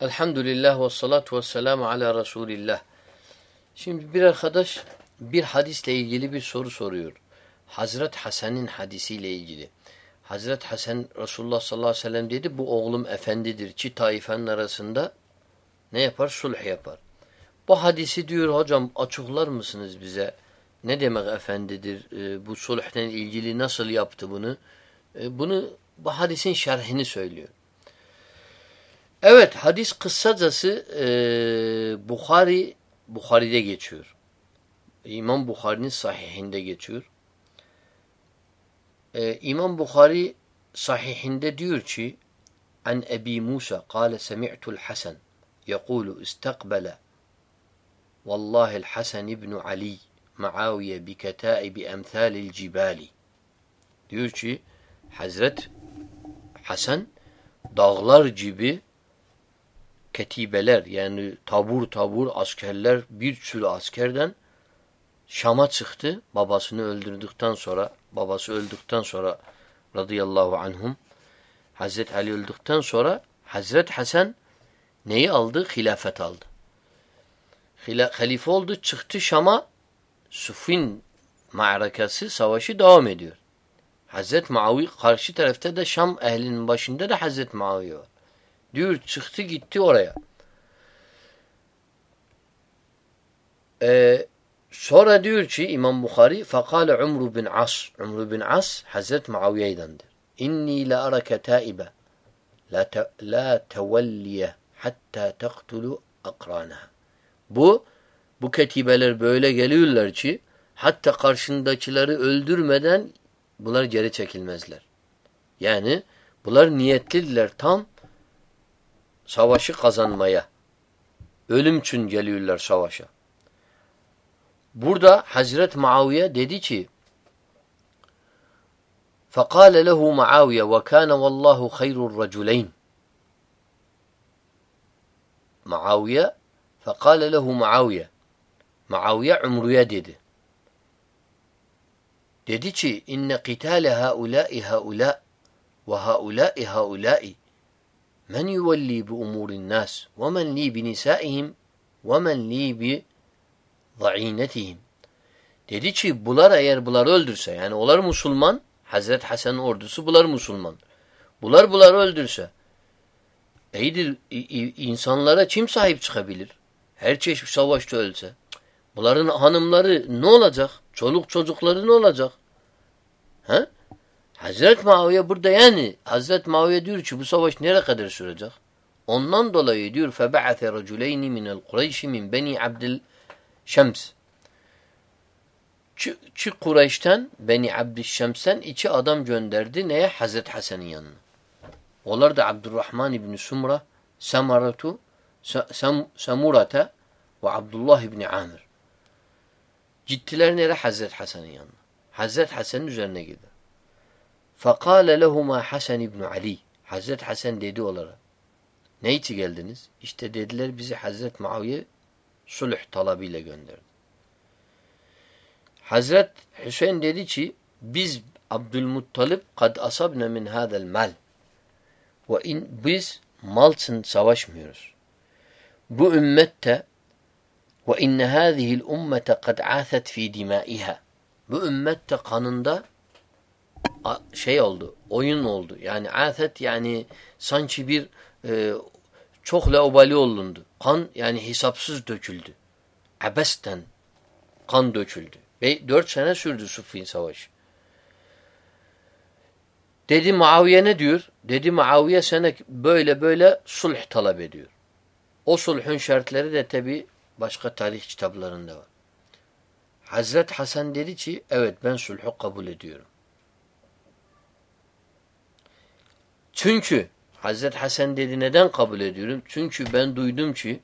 Elhamdülillah ve salatu ve selamu ala Resulillah. Şimdi bir arkadaş bir hadisle ilgili bir soru soruyor. Hazret Hasan'ın hadisiyle ilgili. Hazret Hasan Resulullah sallallahu aleyhi ve sellem dedi bu oğlum efendidir. Çi taifenin arasında ne yapar? Sulh yapar. Bu hadisi diyor hocam açıklar mısınız bize? Ne demek efendidir? E, bu sulhten ilgili nasıl yaptı bunu? E, bunu bu hadisin şerhini söylüyor. Evet hadis kısacası e, Bukhari Bukhari'de geçiyor. İmam Bukhari'nin sahihinde geçiyor. E, İmam Bukhari sahihinde diyor ki An Ebi Musa kâle semi'tul Hasan yekulu istakbele Vallahi Hasan ibn Ali Muaviye bi ketaibi emthalil cibali diyor ki Hazret Hasan dağlar gibi ketibeler yani tabur tabur askerler bir sürü askerden Şam'a çıktı. Babasını öldürdükten sonra babası öldükten sonra radıyallahu anhum Hazret Ali öldükten sonra Hazret Hasan neyi aldı? Hilafet aldı. Hila halife oldu çıktı Şam'a Sufin ma'rakası savaşı devam ediyor. Hazret Muaviye karşı tarafta da Şam ehlinin başında da Hazret Muaviye var. Diyor çıktı gitti oraya. Ee, sonra diyor ki İmam Bukhari fakale Umru bin As. Umru bin As Hazret Muaviye'dendir. İnni la arake taibe la, te, la tevelliye hatta tektulu akranaha. Bu bu ketibeler böyle geliyorlar ki hatta karşındakileri öldürmeden bunlar geri çekilmezler. Yani bunlar niyetlidirler tam savaşı kazanmaya. Ölüm için geliyorlar savaşa. Burada Hazret Muaviye dedi ki فَقَالَ لَهُ مَعَاوِيَ وَكَانَ وَاللّٰهُ خَيْرُ الرَّجُلَيْنِ Muaviye فَقَالَ لَهُ Muaviye Muaviye Umru'ya dedi. Dedi ki inne qitale haulâi haulâ ve haulâi haulâi Men yuvelli bi umurin nas ve men li bi nisaihim ve men li bi za'inetihim. Dedi ki bunlar eğer bunları öldürse yani onlar Müslüman Hazret Hasan'ın ordusu bunlar Müslüman. Bunlar bunları öldürse iyidir insanlara kim sahip çıkabilir? Her çeşit savaşta ölse. Bunların hanımları ne olacak? Çoluk çocukları ne olacak? He? Hazret Muaviye burada yani Hazret Muaviye diyor ki bu savaş nereye kadar sürecek? Ondan dolayı diyor فَبَعَثَ رَجُلَيْنِ مِنَ الْقُرَيْشِ مِنْ بَنِي عَبْدِ Şems. Çi Kureyş'ten Beni Abdüşşems'ten iki adam gönderdi neye? Hazret Hasan'ın yanına. Onlar da Abdurrahman İbni Sumra, Samaratu, Sam, Samurata ve Abdullah İbni Amir. Gittiler nereye? Hazret Hasan'ın yanına. Hazret Hasan'ın üzerine gider. فَقَالَ لَهُمَا Hasan İbni Ali. Hazret Hasan dedi onlara. Ne için geldiniz? İşte dediler bizi Hazret Muaviye sulh talabıyla gönderdi. Hazret Hüseyin dedi ki biz Abdülmuttalip kad asabne min hadel mal. Ve in biz mal için savaşmıyoruz. Bu ümmette ve inne hâzihil ummete kad âthet fi dimâiha. Bu ümmette kanında şey oldu, oyun oldu. Yani afet yani sanki bir e, çok leobali olundu. Kan yani hesapsız döküldü. Abesten kan döküldü. Ve dört sene sürdü Suffin Savaşı. Dedi Muaviye ne diyor? Dedi Muaviye sana böyle böyle sulh talep ediyor. O sulhun şartları da tabi başka tarih kitaplarında var. Hazret Hasan dedi ki evet ben sulhu kabul ediyorum. Çünkü Hazret Hasan dedi neden kabul ediyorum? Çünkü ben duydum ki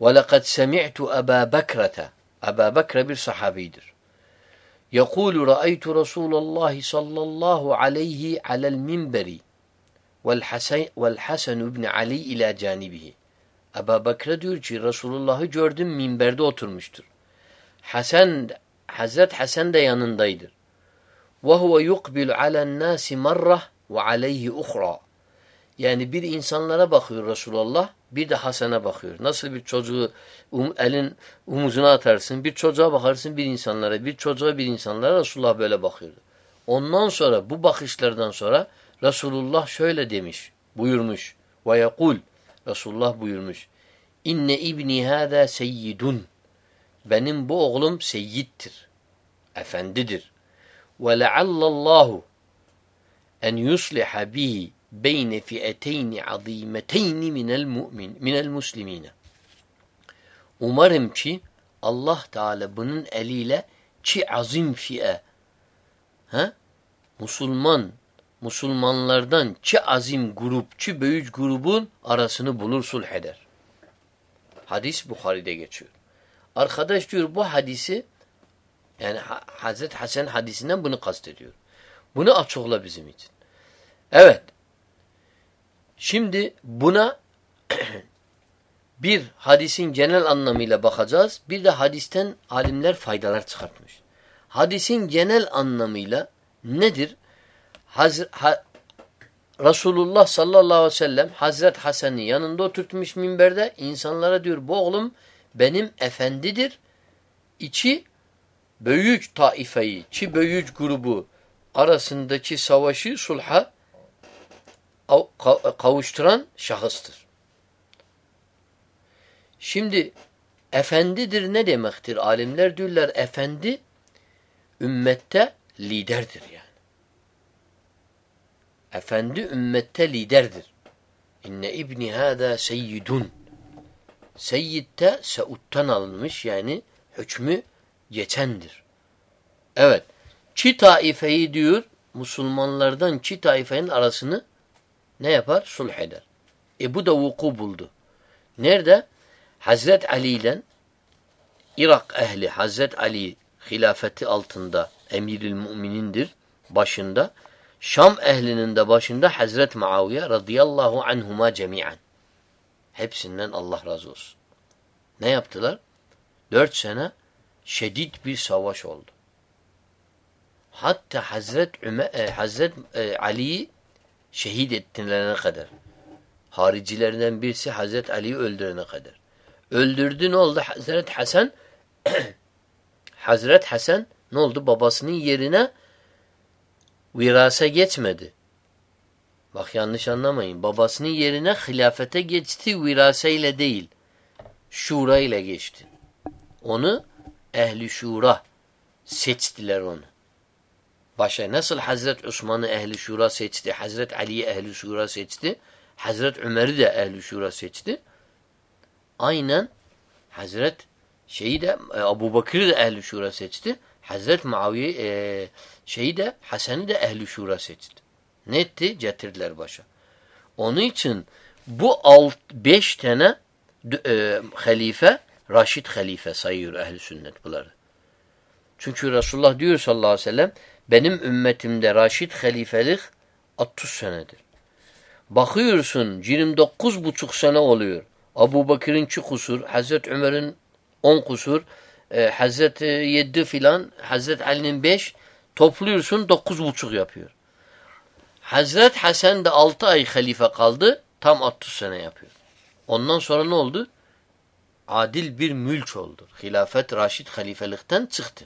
وَلَقَدْ سَمِعْتُ أَبَا بَكْرَةَ Ebu Bekre bir sahabidir. يقول رأيت رسول الله صلى الله عليه على المنبر والحسن, والحسن بن علي إلى جانبه Ebu Bekre diyor ki Resulullah'ı gördüm minberde oturmuştur. Hasan, Hazret Hasan da yanındaydır. وَهُوَ يُقْبِلُ عَلَى النَّاسِ مَرَّةً وَعَلَيْهِ اُخْرَى Yani bir insanlara bakıyor Resulullah, bir de Hasan'a bakıyor. Nasıl bir çocuğu um, elin omuzuna atarsın, bir çocuğa bakarsın bir insanlara, bir çocuğa bir insanlara Resulullah böyle bakıyordu. Ondan sonra bu bakışlardan sonra Resulullah şöyle demiş, buyurmuş. Ve yekul, Resulullah buyurmuş. İnne ibni hâzâ seyyidun. Benim bu oğlum seyyittir. Efendidir. Ve leallallahu en yusliha bihi beyne fi'eteyni azimeteyni minel mu'min minel muslimine. Umarım ki Allah Teala bunun eliyle çi azim fi'e ha? Musulman Musulmanlardan çi azim grup, çi büyük grubun arasını bulur sulh eder. Hadis Bukhari'de geçiyor. Arkadaş diyor bu hadisi yani Hazreti Hasan hadisinden bunu kastediyor. Bunu açıkla bizim için. Evet. Şimdi buna bir hadisin genel anlamıyla bakacağız. Bir de hadisten alimler faydalar çıkartmış. Hadisin genel anlamıyla nedir? Hazr ha, Resulullah sallallahu aleyhi ve sellem Hazret Hasan'ı yanında oturtmuş minberde insanlara diyor bu oğlum benim efendidir. İçi büyük taifeyi, çi büyük grubu arasındaki savaşı sulha kavuşturan şahıstır. Şimdi efendidir ne demektir? Alimler diyorlar efendi ümmette liderdir yani. Efendi ümmette liderdir. İnne ibni hâdâ seyyidun. Seyyid'de Seud'dan alınmış yani hükmü geçendir. Evet. Çi taifeyi diyor Müslümanlardan çi taifenin arasını ne yapar? Sulh eder. E bu da vuku buldu. Nerede? Hazret Ali ile Irak ehli Hazret Ali hilafeti altında emiril müminindir başında. Şam ehlinin de başında Hazret Muaviye radıyallahu anhuma cemiyen. Hepsinden Allah razı olsun. Ne yaptılar? Dört sene şiddet bir savaş oldu. Hatta Hazret, Üme, e, Hazret e, Ali'yi şehit ettilerine kadar. Haricilerden birisi Hazret Ali'yi öldürene kadar. Öldürdü ne oldu? Hazret Hasan Hazret Hasan ne oldu? Babasının yerine virasa geçmedi. Bak yanlış anlamayın. Babasının yerine hilafete geçti viraseyle değil. Şura ile geçti. Onu ehli şura seçtiler onu. Başa nasıl Hazret Osman'ı ehli şura seçti, Hazret Ali'yi ehli şura seçti, Hazret Ömer'i de ehli şura seçti. Aynen Hazret şeyi de e, Abu Bakır'ı da ehli şura seçti. Hazret Muaviye e, şeyi de Hasan'ı da ehli şura seçti. Ne etti? Getirdiler başa. Onun için bu alt, beş tane e, halife Raşid halife sayıyor ehli sünnet bunları. Çünkü Resulullah diyor sallallahu aleyhi ve sellem benim ümmetimde Raşid halifelik 60 senedir. Bakıyorsun 29 buçuk sene oluyor. Abu Bakır'ın 2 kusur, Hazreti Ömer'in 10 kusur, e, Hazreti 7 filan, Hazreti Ali'nin 5 topluyorsun 9 buçuk yapıyor. Hazret Hasan da 6 ay halife kaldı. Tam 60 sene yapıyor. Ondan sonra ne oldu? Adil bir mülk oldu. Hilafet Raşid halifelikten çıktı.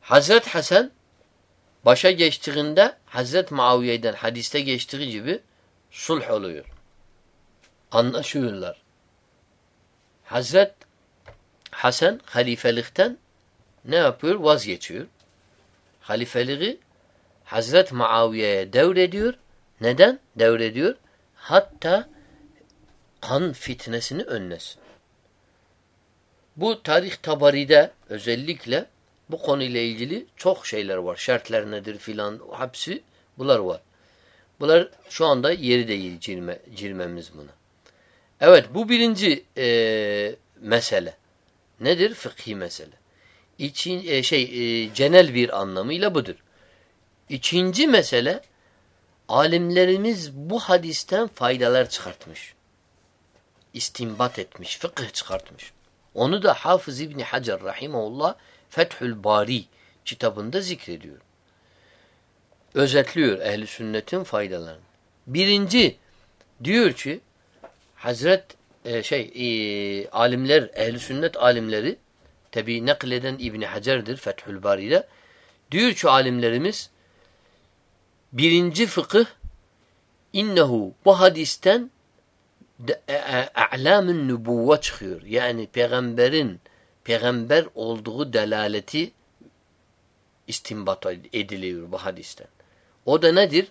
Hazret Hasan başa geçtiğinde Hazret Muaviye'den hadiste geçtiği gibi sulh oluyor. Anlaşıyorlar. Hazret Hasan halifelikten ne yapıyor? Vazgeçiyor. Halifeliği Hazret Muaviye'ye devrediyor. Neden devrediyor? Hatta kan fitnesini önlesin. Bu tarih tabaride özellikle bu konuyla ilgili çok şeyler var. Şartlar nedir filan hepsi bunlar var. Bunlar şu anda yeri değil cirme, cirmemiz buna. Evet bu birinci e, mesele. Nedir? Fıkhi mesele. İçin, e, şey e, genel bir anlamıyla budur. İkinci mesele alimlerimiz bu hadisten faydalar çıkartmış. İstimbat etmiş, fıkıh çıkartmış. Onu da Hafız İbni Hacer Rahimahullah Fethül Bari kitabında zikrediyor. özetliyor ehli sünnetin faydalarını. Birinci diyor ki Hazret e, şey e, alimler ehli sünnet alimleri tabi nakleden İbn Hacer'dir Fethül Bari'de diyor ki alimlerimiz birinci fıkıh innehu bu hadisten a'lamın nübuvve çıkıyor. Yani peygamberin peygamber olduğu delaleti istinbat ediliyor bu hadisten. O da nedir?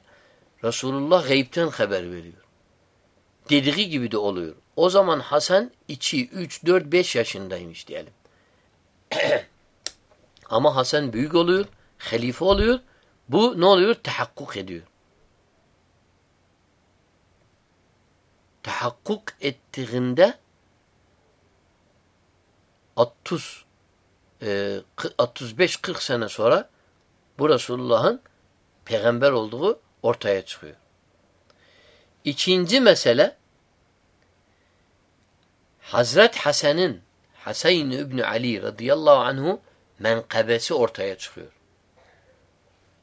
Resulullah gaybten haber veriyor. Dediği gibi de oluyor. O zaman Hasan 2, 3, 4, 5 yaşındaymış diyelim. Ama Hasan büyük oluyor, halife oluyor. Bu ne oluyor? Tahakkuk ediyor. Tahakkuk ettiğinde 30 e, 35-40 sene sonra bu Resulullah'ın peygamber olduğu ortaya çıkıyor. İkinci mesele Hazret Hasan'ın Hasan İbni Ali radıyallahu anhu menkabesi ortaya çıkıyor.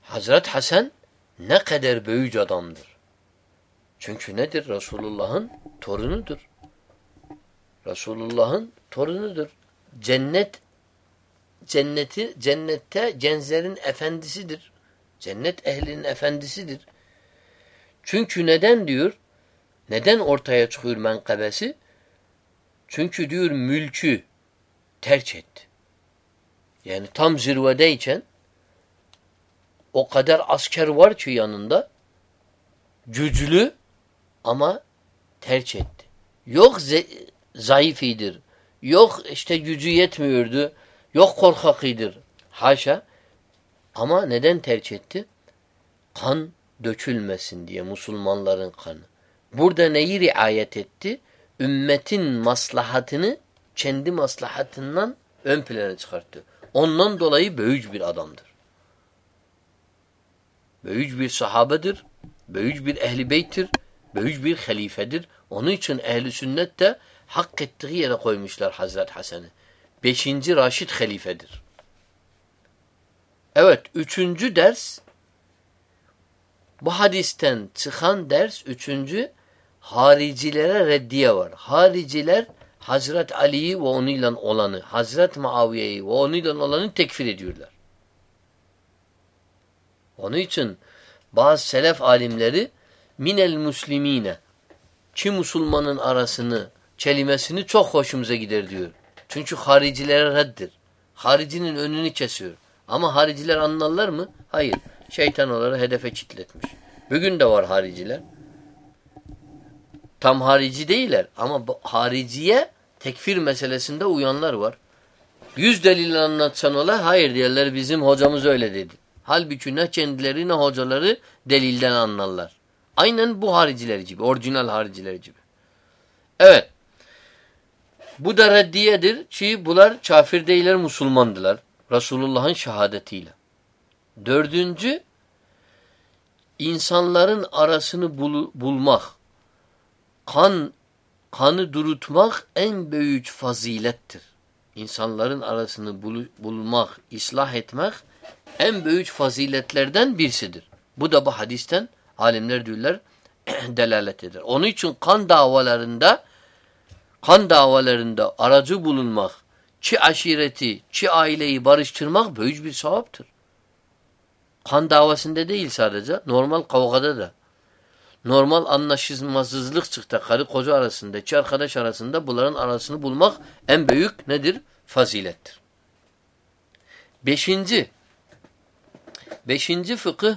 Hazret Hasan ne kadar büyük adamdır. Çünkü nedir? Resulullah'ın torunudur. Resulullah'ın torunudur. Cennet cenneti cennette cenzlerin efendisidir. Cennet ehlinin efendisidir. Çünkü neden diyor? Neden ortaya çıkıyor menkabesi? Çünkü diyor mülkü terk etti. Yani tam zirvedeyken o kadar asker var ki yanında güçlü ama terk etti. Yok zayıf iyidir. Yok işte gücü yetmiyordu. Yok korkakıdır. Haşa. Ama neden terk etti? Kan dökülmesin diye Müslümanların kanı. Burada neyi riayet etti? Ümmetin maslahatını kendi maslahatından ön plana çıkarttı. Ondan dolayı büyük bir adamdır. Büyük bir sahabedir. Büyük bir ehli beyttir. Büyük bir halifedir. Onun için ehli sünnet de hak ettiği yere koymuşlar Hazret Hasan'ı. Beşinci Raşid halifedir. Evet, üçüncü ders bu hadisten çıkan ders üçüncü haricilere reddiye var. Hariciler Hazret Ali'yi ve onunla olanı, Hazret Muaviye'yi ve onunla olanı tekfir ediyorlar. Onun için bazı selef alimleri minel muslimine ki Müslümanın arasını, kelimesini çok hoşumuza gider diyor. Çünkü haricilere reddir. Haricinin önünü kesiyor. Ama hariciler anlarlar mı? Hayır. Şeytan onları hedefe çitletmiş. Bugün de var hariciler. Tam harici değiller ama hariciye tekfir meselesinde uyanlar var. Yüz delil anlatsan ola hayır diyorlar bizim hocamız öyle dedi. Halbuki ne kendileri ne hocaları delilden anlarlar. Aynen bu hariciler gibi, orijinal hariciler gibi. Evet. Bu da reddiyedir ki bunlar kafir değiller, Müslümandılar. Resulullah'ın şehadetiyle. Dördüncü, insanların arasını bul bulmak, kan kanı durutmak en büyük fazilettir. İnsanların arasını bul bulmak, ıslah etmek en büyük faziletlerden birisidir. Bu da bu hadisten alimler diyorlar delalet eder. Onun için kan davalarında kan davalarında aracı bulunmak, çi aşireti, çi aileyi barıştırmak büyük bir sevaptır. Kan davasında değil sadece, normal kavgada da. Normal anlaşılmazlık çıktı karı koca arasında, iki arkadaş arasında bunların arasını bulmak en büyük nedir? Fazilettir. Beşinci, beşinci fıkıh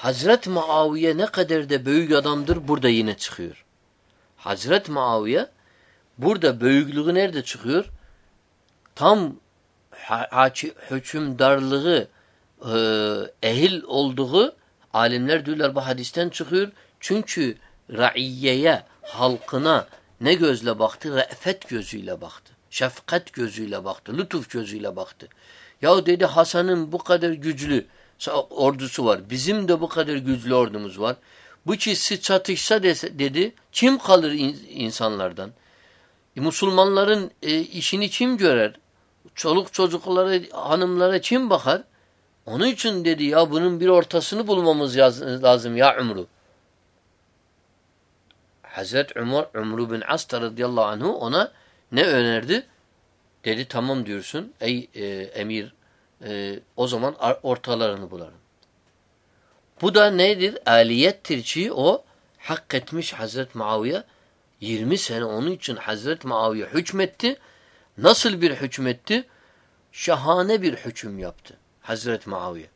Hazret Muaviye ne kadar da büyük adamdır burada yine çıkıyor. Hazret Muaviye burada büyüklüğü nerede çıkıyor? Tam hükümdarlığı e, ehil olduğu alimler diyorlar bu hadisten çıkıyor. Çünkü raiyeye, halkına ne gözle baktı? Re'fet gözüyle baktı. Şefkat gözüyle baktı. Lütuf gözüyle baktı. Ya dedi Hasan'ın bu kadar güçlü ordusu var. Bizim de bu kadar güçlü ordumuz var. Bu ikisi çatışsa dese, dedi kim kalır in, insanlardan? E, Müslümanların e, işini kim görer? Çoluk çocuklara, hanımlara kim bakar? Onun için dedi ya bunun bir ortasını bulmamız lazım ya Umru. Hazret Umar, Umru bin As radıyallahu anhu ona ne önerdi? Dedi tamam diyorsun ey e, emir e, o zaman ortalarını bularım. Bu da nedir? Aliyettir ki o hak etmiş Hazret Muaviye 20 sene onun için Hazret Muaviye hükmetti. Nasıl bir hükmetti? Şahane bir hüküm yaptı Hazret Muaviye.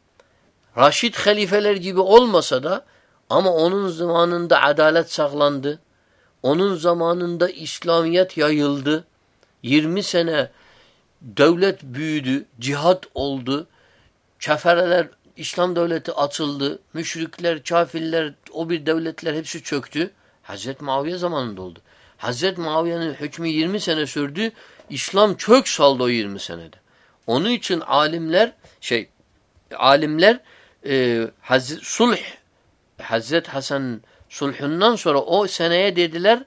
Raşid halifeler gibi olmasa da ama onun zamanında adalet sağlandı. Onun zamanında İslamiyet yayıldı. 20 sene devlet büyüdü, cihat oldu. Kefereler, İslam devleti açıldı. Müşrikler, kafirler, o bir devletler hepsi çöktü. Hazreti Muaviye zamanında oldu. Hazreti Muaviye'nin hükmü 20 sene sürdü. İslam çök saldı o 20 senede. Onun için alimler şey alimler e, Haz sulh Hazreti Hasan sulhundan sonra o seneye dediler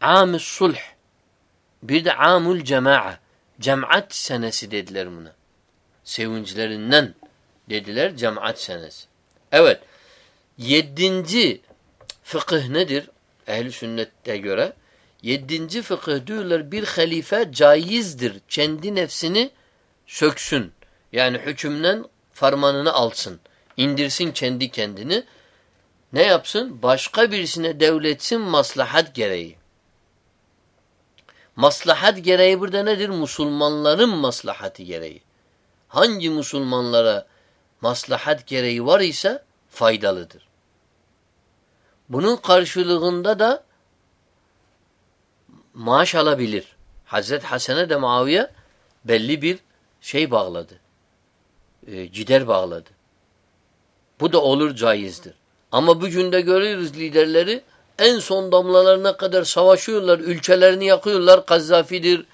am sulh. Bir de amul cema'a. Cemaat senesi dediler buna. Sevinçlerinden dediler cemaat senesi. Evet. Yedinci fıkıh nedir? Ehl-i sünnette göre. Yedinci fıkıh diyorlar bir halife caizdir. Kendi nefsini söksün. Yani hükümden farmanını alsın. indirsin kendi kendini. Ne yapsın? Başka birisine devletsin maslahat gereği. Maslahat gereği burada nedir? Musulmanların maslahatı gereği. Hangi Müslümanlara maslahat gereği var ise faydalıdır. Bunun karşılığında da maaş alabilir. Hazret Hasan'e de Muaviye belli bir şey bağladı. E, cider bağladı. Bu da olur caizdir. Ama bugün de görüyoruz liderleri en son damlalarına kadar savaşıyorlar. Ülkelerini yakıyorlar. Kazzafidir,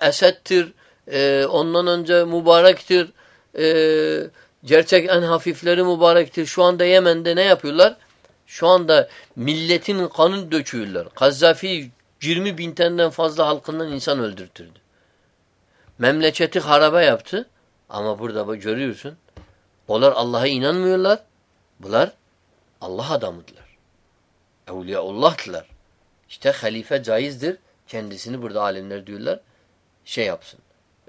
Esed'tir, e, ondan önce mübarektir. E, gerçek en hafifleri mübarektir. Şu anda Yemen'de ne yapıyorlar? Şu anda milletin kanını döküyorlar. Kazzafi 20 bin taneden fazla halkından insan öldürtürdü. Memleketi harabe yaptı. Ama burada görüyorsun. Onlar Allah'a inanmıyorlar. Bunlar Allah adamıdırlar. Evliyaullah'tılar. İşte halife caizdir. Kendisini burada alimler diyorlar şey yapsın.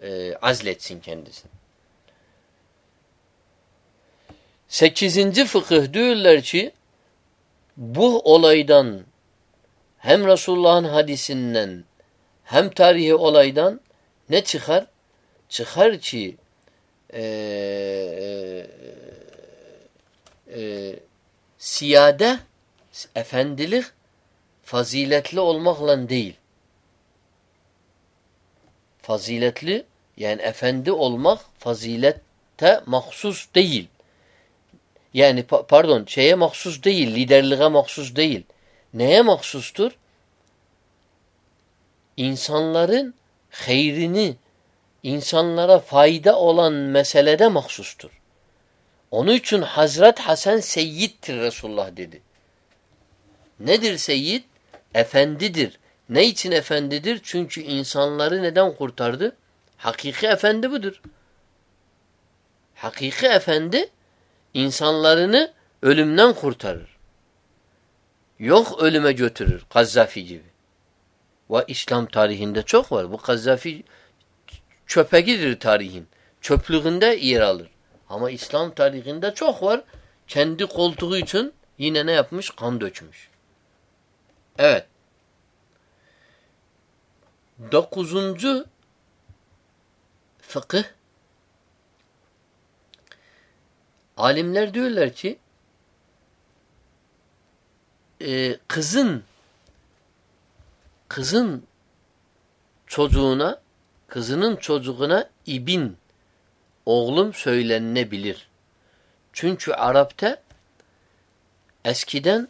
E, azletsin kendisini. Sekizinci fıkıh diyorlar ki bu olaydan hem Resulullah'ın hadisinden hem tarihi olaydan ne çıkar? Çıkar ki e, e, e, siyade efendilik faziletli olmakla değil. Faziletli yani efendi olmak fazilette mahsus değil. Yani pardon şeye mahsus değil, liderliğe mahsus değil. Neye mahsustur? İnsanların hayrini, insanlara fayda olan meselede mahsustur. Onun için Hazret Hasan seyyiddir Resulullah dedi. Nedir seyyid? Efendidir. Ne için efendidir? Çünkü insanları neden kurtardı? Hakiki efendi budur. Hakiki efendi insanlarını ölümden kurtarır. Yok ölüme götürür. Kazzafi gibi. Ve İslam tarihinde çok var. Bu Kazzafi çöpe gidir tarihin. Çöplüğünde yer alır. Ama İslam tarihinde çok var. Kendi koltuğu için yine ne yapmış? Kan dökmüş. Evet. Dokuzuncu fıkıh alimler diyorlar ki e, kızın kızın çocuğuna kızının çocuğuna ibin oğlum söylenebilir. Çünkü Arap'ta eskiden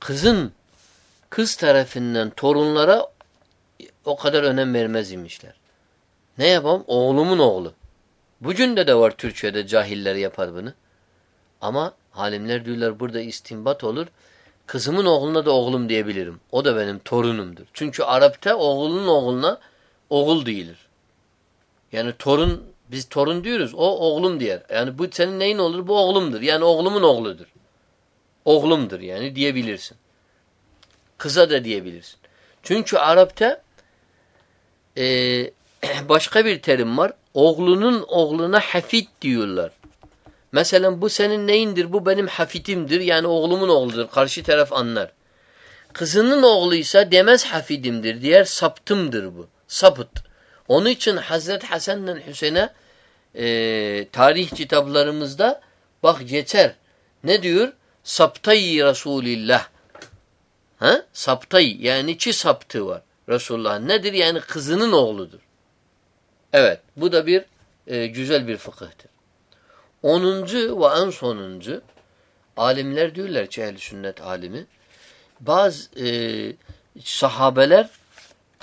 kızın kız tarafından torunlara o kadar önem vermez imişler. Ne yapalım? Oğlumun oğlu. Bugün de de var Türkiye'de cahiller yapar bunu. Ama halimler diyorlar burada istinbat olur. Kızımın oğluna da oğlum diyebilirim. O da benim torunumdur. Çünkü Arap'ta oğlunun oğluna oğul değilir. Yani torun Biz torun diyoruz. O oğlum diyer. Yani bu senin neyin olur? Bu oğlumdur. Yani oğlumun oğludur. Oğlumdur yani diyebilirsin. Kıza da diyebilirsin. Çünkü Arap'ta e, başka bir terim var. Oğlunun oğluna hafit diyorlar. Mesela bu senin neyindir? Bu benim hafitimdir. Yani oğlumun oğludur. Karşı taraf anlar. Kızının oğluysa demez hafidimdir. Diğer saptımdır bu. Sapıt. Onun için Hazret Hasan'la Hüseyin'e e, tarih kitaplarımızda bak geçer. Ne diyor? Saptayı Resulillah. Ha? Saptayı yani çi saptı var. Resulullah nedir? Yani kızının oğludur. Evet. Bu da bir e, güzel bir fıkıhtır. Onuncu ve en sonuncu alimler diyorlar ki ehl sünnet alimi bazı e, sahabeler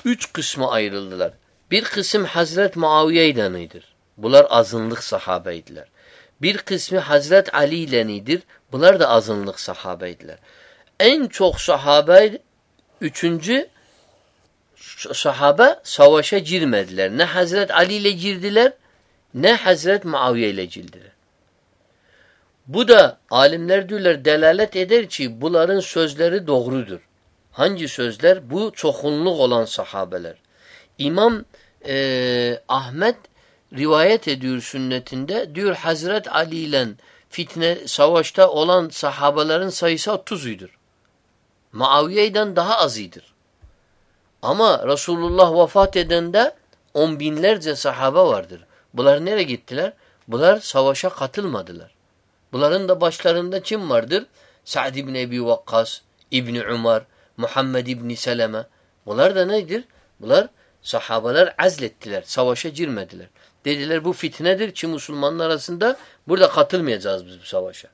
üç kısma ayrıldılar. Bir kısım Hazret Muaviye ilenidir. Bunlar azınlık sahabeydiler. Bir kısmı Hazret Ali ilenidir. Bunlar da azınlık sahabeydiler. En çok sahabe üçüncü sahabe savaşa girmediler. Ne Hazret Ali ile girdiler ne Hazret Muaviye ile girdiler. Bu da alimler diyorlar delalet eder ki bunların sözleri doğrudur. Hangi sözler? Bu çokunluk olan sahabeler. İmam e, Ahmet rivayet ediyor sünnetinde diyor Hazret Ali ile fitne savaşta olan sahabelerin sayısı 30'uydur. Muaviye'den daha azıdır. Ama Resulullah vefat edende on binlerce sahabe vardır. Bunlar nereye gittiler? Bunlar savaşa katılmadılar. Bunların da başlarında kim vardır? Sa'd ibn Ebi Vakkas, İbni Umar, Muhammed İbni Seleme. Bunlar da nedir? Bunlar sahabeler azlettiler. Savaşa girmediler. Dediler bu fitnedir ki Müslümanlar arasında burada katılmayacağız biz bu savaşa.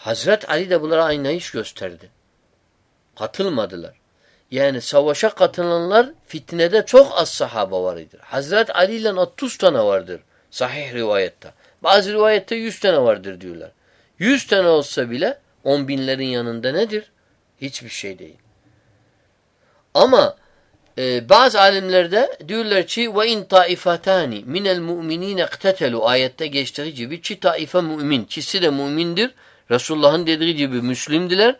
Hazret Ali de bunlara aynı iş gösterdi. Katılmadılar. Yani savaşa katılanlar fitnede çok az sahaba vardır. Hazret Ali ile 30 tane vardır sahih rivayette. Bazı rivayette 100 tane vardır diyorlar. 100 tane olsa bile 10 binlerin yanında nedir? Hiçbir şey değil. Ama e, bazı alimlerde diyorlar ki ve in taifatani minel mu'minin iktetelu ayette geçtiği gibi çi taife mümin, çisi de mümindir. Resulullah'ın dediği gibi Müslümdiler.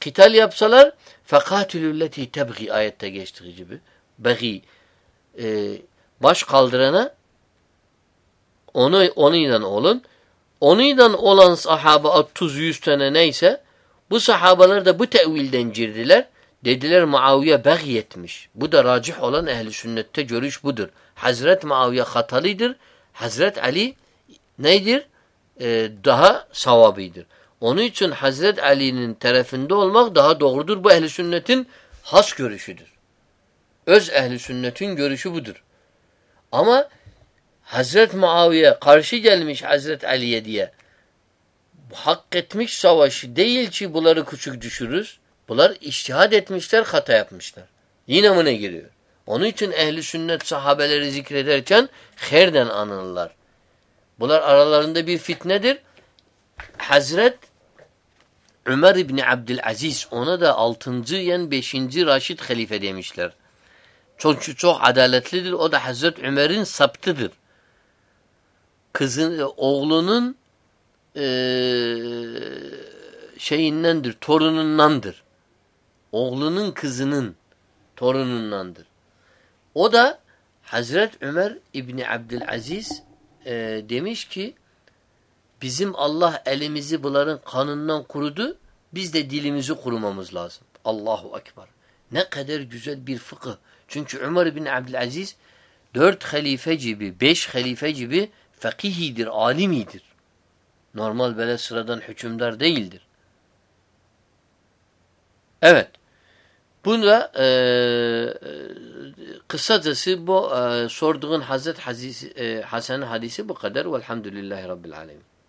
Kital yapsalar fekatülülleti tebgi ayette geçtiği gibi. Begi e, baş kaldırana onu onunla olun. Onunla olan sahabe 30-100 tane neyse bu sahabeler de bu tevilden girdiler. Dediler Muaviye beği etmiş. Bu da racih olan ehli sünnette görüş budur. Hazret Muaviye hatalıdır. Hazret Ali neydir? Ee, daha savabidir. Onun için Hazret Ali'nin tarafında olmak daha doğrudur. Bu ehli sünnetin has görüşüdür. Öz ehli sünnetin görüşü budur. Ama Hazret Muaviye karşı gelmiş Hazret Ali'ye diye hak etmiş savaşı değil ki bunları küçük düşürürüz. Bunlar iştihad etmişler, hata yapmışlar. Yine ne giriyor? Onun için ehli sünnet sahabeleri zikrederken herden anılırlar. Bunlar aralarında bir fitnedir. Hazret Ömer İbni Abdülaziz ona da 6. yen 5. Raşid halife demişler. Çok çok adaletlidir. O da Hazret Ömer'in saptıdır. Kızın oğlunun e, şeyindendir, torunundandır. Oğlunun kızının torunundandır. O da Hazret Ömer İbni Abdülaziz e, demiş ki bizim Allah elimizi bunların kanından kurudu. Biz de dilimizi kurumamız lazım. Allahu Ekber. Ne kadar güzel bir fıkıh. Çünkü Ömer bin Abdülaziz dört halife gibi, beş halife gibi fakihidir, alimidir. Normal böyle sıradan hükümdar değildir. Evet. Bunda e, kısacası bu e, sorduğun Hazret e, Hasan hadisi bu kadar. Velhamdülillahi Rabbil Alemin.